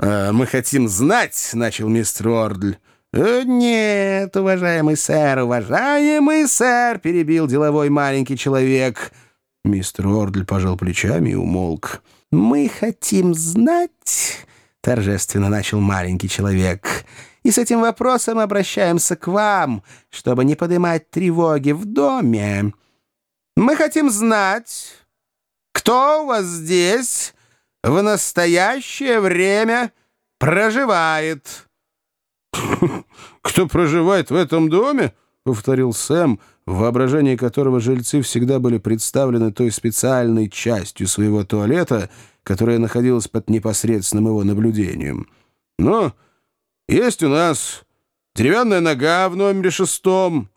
«Э, «Мы хотим знать», — начал мистер Ордль. «Э, «Нет, уважаемый сэр, уважаемый сэр», — перебил деловой маленький человек. Мистер Ордль пожал плечами и умолк. «Мы хотим знать», — торжественно начал маленький человек, «и с этим вопросом обращаемся к вам, чтобы не поднимать тревоги в доме. Мы хотим знать, кто у вас здесь в настоящее время проживает». «Кто проживает в этом доме?» — повторил Сэм, в воображении которого жильцы всегда были представлены той специальной частью своего туалета, которая находилась под непосредственным его наблюдением. «Ну, есть у нас деревянная нога в номере шестом,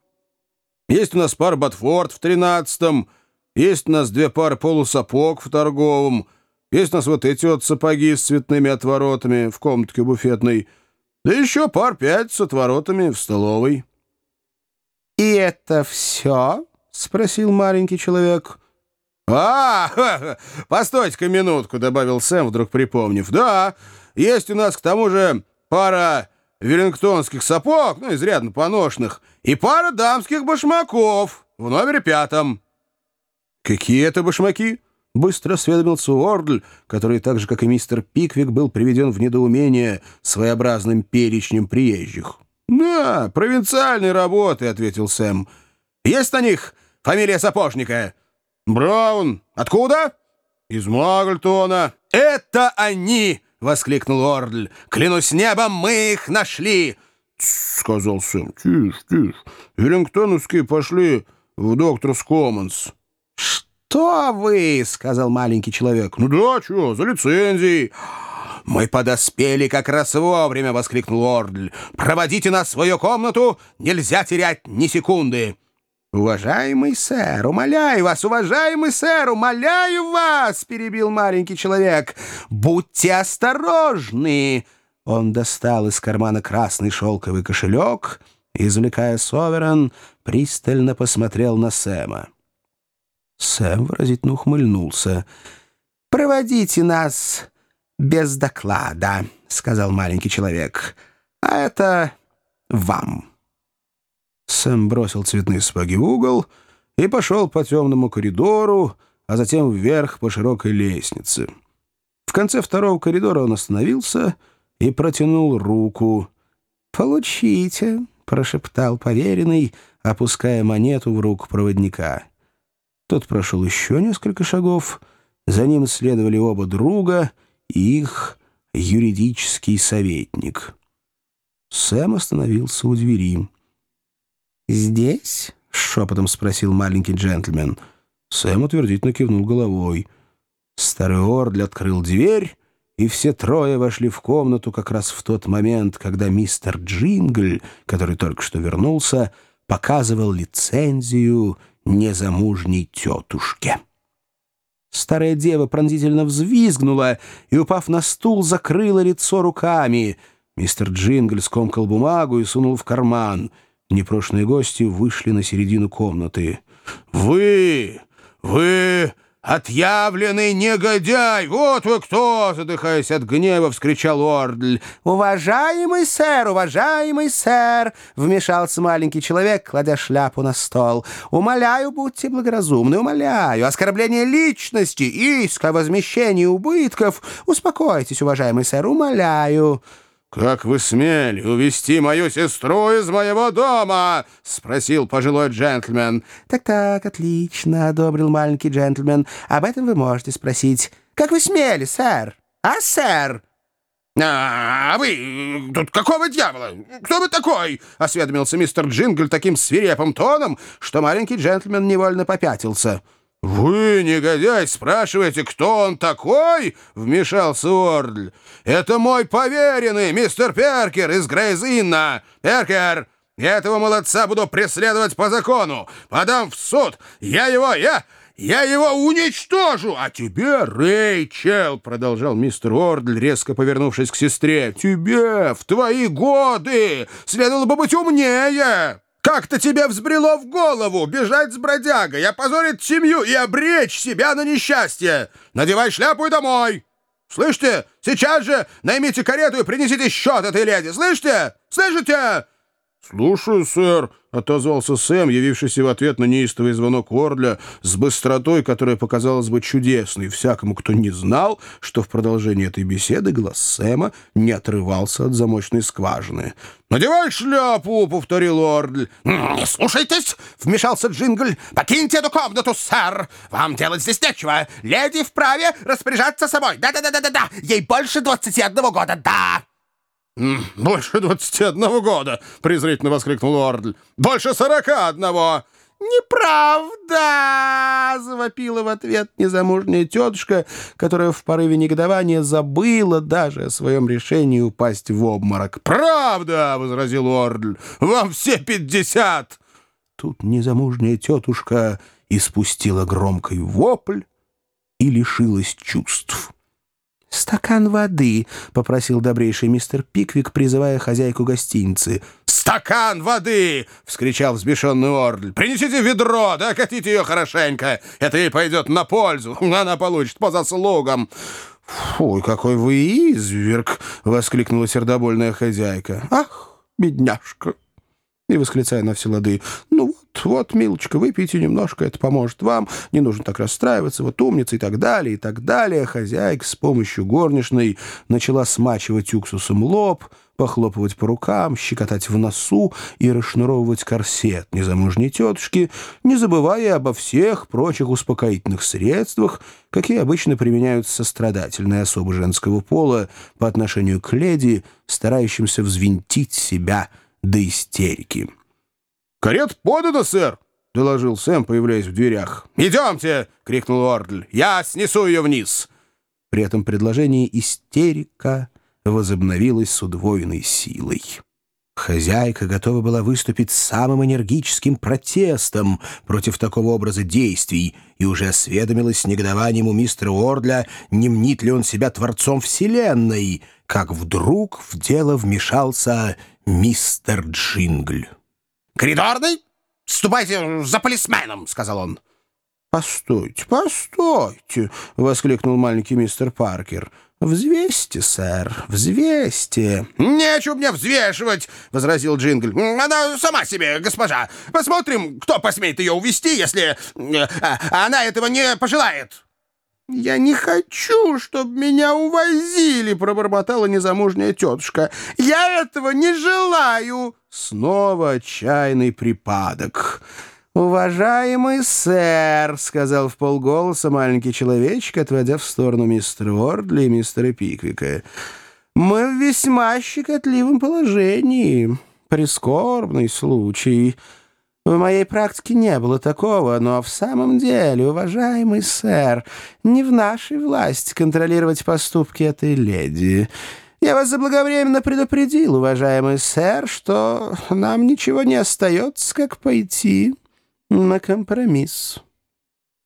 есть у нас пара ботфорд в тринадцатом, есть у нас две пары полусапог в торговом, есть у нас вот эти вот сапоги с цветными отворотами в комнатке буфетной — да еще пар пять с отворотами в столовой. «И это все?» — спросил маленький человек. «А, постойте-ка минутку», — добавил Сэм, вдруг припомнив. «Да, есть у нас к тому же пара веллингтонских сапог, ну, изрядно поношенных, и пара дамских башмаков в номере пятом». «Какие это башмаки?» Быстро осведомился Уордль, который, так же, как и мистер Пиквик, был приведен в недоумение своеобразным перечнем приезжих. «Да, провинциальные работы», — ответил Сэм. «Есть на них фамилия сапожника?» «Браун. Откуда?» «Из Магльтона». «Это они!» — воскликнул Ордль. «Клянусь небом, мы их нашли!» сказал Сэм. «Тише, тише. Веллингтоновские пошли в Докторс Коммонс». «Кто вы?» — сказал маленький человек. «Ну да, чё, за лицензией». «Мы подоспели как раз вовремя!» — воскликнул Ордль. «Проводите нас в свою комнату! Нельзя терять ни секунды!» «Уважаемый сэр, умоляю вас, уважаемый сэр, умоляю вас!» — перебил маленький человек. «Будьте осторожны!» Он достал из кармана красный шелковый кошелек извлекая соверен, пристально посмотрел на Сэма. Сэм выразительно ухмыльнулся. «Проводите нас без доклада», — сказал маленький человек. «А это вам». Сэм бросил цветные сапоги в угол и пошел по темному коридору, а затем вверх по широкой лестнице. В конце второго коридора он остановился и протянул руку. «Получите», — прошептал поверенный, опуская монету в руку проводника. Тот прошел еще несколько шагов, за ним следовали оба друга и их юридический советник. Сэм остановился у двери. «Здесь?» — шепотом спросил маленький джентльмен. Сэм утвердительно кивнул головой. Старый Ордли открыл дверь, и все трое вошли в комнату как раз в тот момент, когда мистер Джингль, который только что вернулся, показывал лицензию незамужней тетушке. Старая дева пронзительно взвизгнула и, упав на стул, закрыла лицо руками. Мистер Джингль скомкал бумагу и сунул в карман. Непрошенные гости вышли на середину комнаты. «Вы! Вы «Отъявленный негодяй! Вот вы кто!» — задыхаясь от гнева, вскричал Ордль. «Уважаемый сэр, уважаемый сэр!» — вмешался маленький человек, кладя шляпу на стол. «Умоляю, будьте благоразумны, умоляю. Оскорбление личности, иск о возмещении убытков. Успокойтесь, уважаемый сэр, умоляю». «Как вы смели увести мою сестру из моего дома?» — спросил пожилой джентльмен. «Так-так, отлично», — одобрил маленький джентльмен. «Об этом вы можете спросить. Как вы смели, сэр? А, сэр?» «А вы тут какого дьявола? Кто вы такой?» — осведомился мистер Джингль таким свирепым тоном, что маленький джентльмен невольно попятился. «Вы, негодяй, спрашиваете, кто он такой?» — вмешался Уордль. «Это мой поверенный, мистер Перкер из Грейзинна. Перкер, я этого молодца буду преследовать по закону. Подам в суд. Я его, я, я его уничтожу. А тебе, Рэйчел, — продолжал мистер Уордль, резко повернувшись к сестре, — тебе в твои годы следовало бы быть умнее». Как-то тебе взбрело в голову бежать с бродягой, опозорить семью и обречь себя на несчастье. Надевай шляпу и домой. Слышите? Сейчас же наймите карету и принесите счет этой леди! Слышите? Слышите?» «Слушаю, сэр», — отозвался Сэм, явившийся в ответ на неистовый звонок Ордля с быстротой, которая показалась бы чудесной всякому, кто не знал, что в продолжении этой беседы глаз Сэма не отрывался от замочной скважины. «Надевай шляпу!» — повторил Ордль. «Не слушайтесь!» — вмешался Джингль. «Покиньте эту комнату, сэр! Вам делать здесь нечего! Леди вправе распоряжаться собой! Да-да-да-да-да! Ей больше двадцати одного года, да!» «Больше двадцати одного года!» — презрительно воскликнул Ордль. «Больше сорока одного!» «Неправда!» — завопила в ответ незамужняя тетушка, которая в порыве негодования забыла даже о своем решении упасть в обморок. «Правда!» — возразил Ордль. «Вам все пятьдесят!» Тут незамужняя тетушка испустила громкий вопль и лишилась чувств. «Стакан воды», — попросил добрейший мистер Пиквик, призывая хозяйку гостиницы. «Стакан воды!» — вскричал взбешенный Ордль. «Принесите ведро, да катите ее хорошенько. Это ей пойдет на пользу. Она получит по заслугам». «Фу, какой вы изверг!» — воскликнула сердобольная хозяйка. «Ах, бедняжка!» И восклицая на все лады. «Ну вот, милочка, выпейте немножко, это поможет вам. Не нужно так расстраиваться, вот умница и так далее, и так далее». Хозяйка с помощью горничной начала смачивать уксусом лоб, похлопывать по рукам, щекотать в носу и расшнуровывать корсет незамужней тетушки, не забывая обо всех прочих успокоительных средствах, какие обычно применяют сострадательные особы женского пола по отношению к леди, старающимся взвинтить себя до истерики. «Карет подано, сэр!» — доложил Сэм, появляясь в дверях. «Идемте!» — крикнул Ордль. «Я снесу ее вниз!» При этом предложении истерика возобновилась с удвоенной силой. Хозяйка готова была выступить самым энергическим протестом против такого образа действий и уже осведомилась с негодованием у мистера Ордля, не мнит ли он себя творцом Вселенной, как вдруг в дело вмешался мистер Джингль. «Коридорный, ступайте за полисменом», — сказал он. «Постойте, постойте!» — воскликнул маленький мистер Паркер. «Взвесьте, сэр, взвесьте». «Нечего мне взвешивать», — возразил Джингл. «Она сама себе, госпожа. Посмотрим, кто посмеет ее увести, если э, она этого не пожелает». «Я не хочу, чтобы меня увозили», — пробормотала незамужняя тетушка. «Я этого не желаю». Снова отчаянный припадок. «Уважаемый сэр», — сказал в полголоса маленький человечек, отводя в сторону мистера Уордли и мистера Пиквика, — «мы в весьма щекотливом положении. Прискорбный случай. В моей практике не было такого, но в самом деле, уважаемый сэр, не в нашей власти контролировать поступки этой леди». Я вас заблаговременно предупредил, уважаемый сэр, что нам ничего не остается, как пойти на компромисс.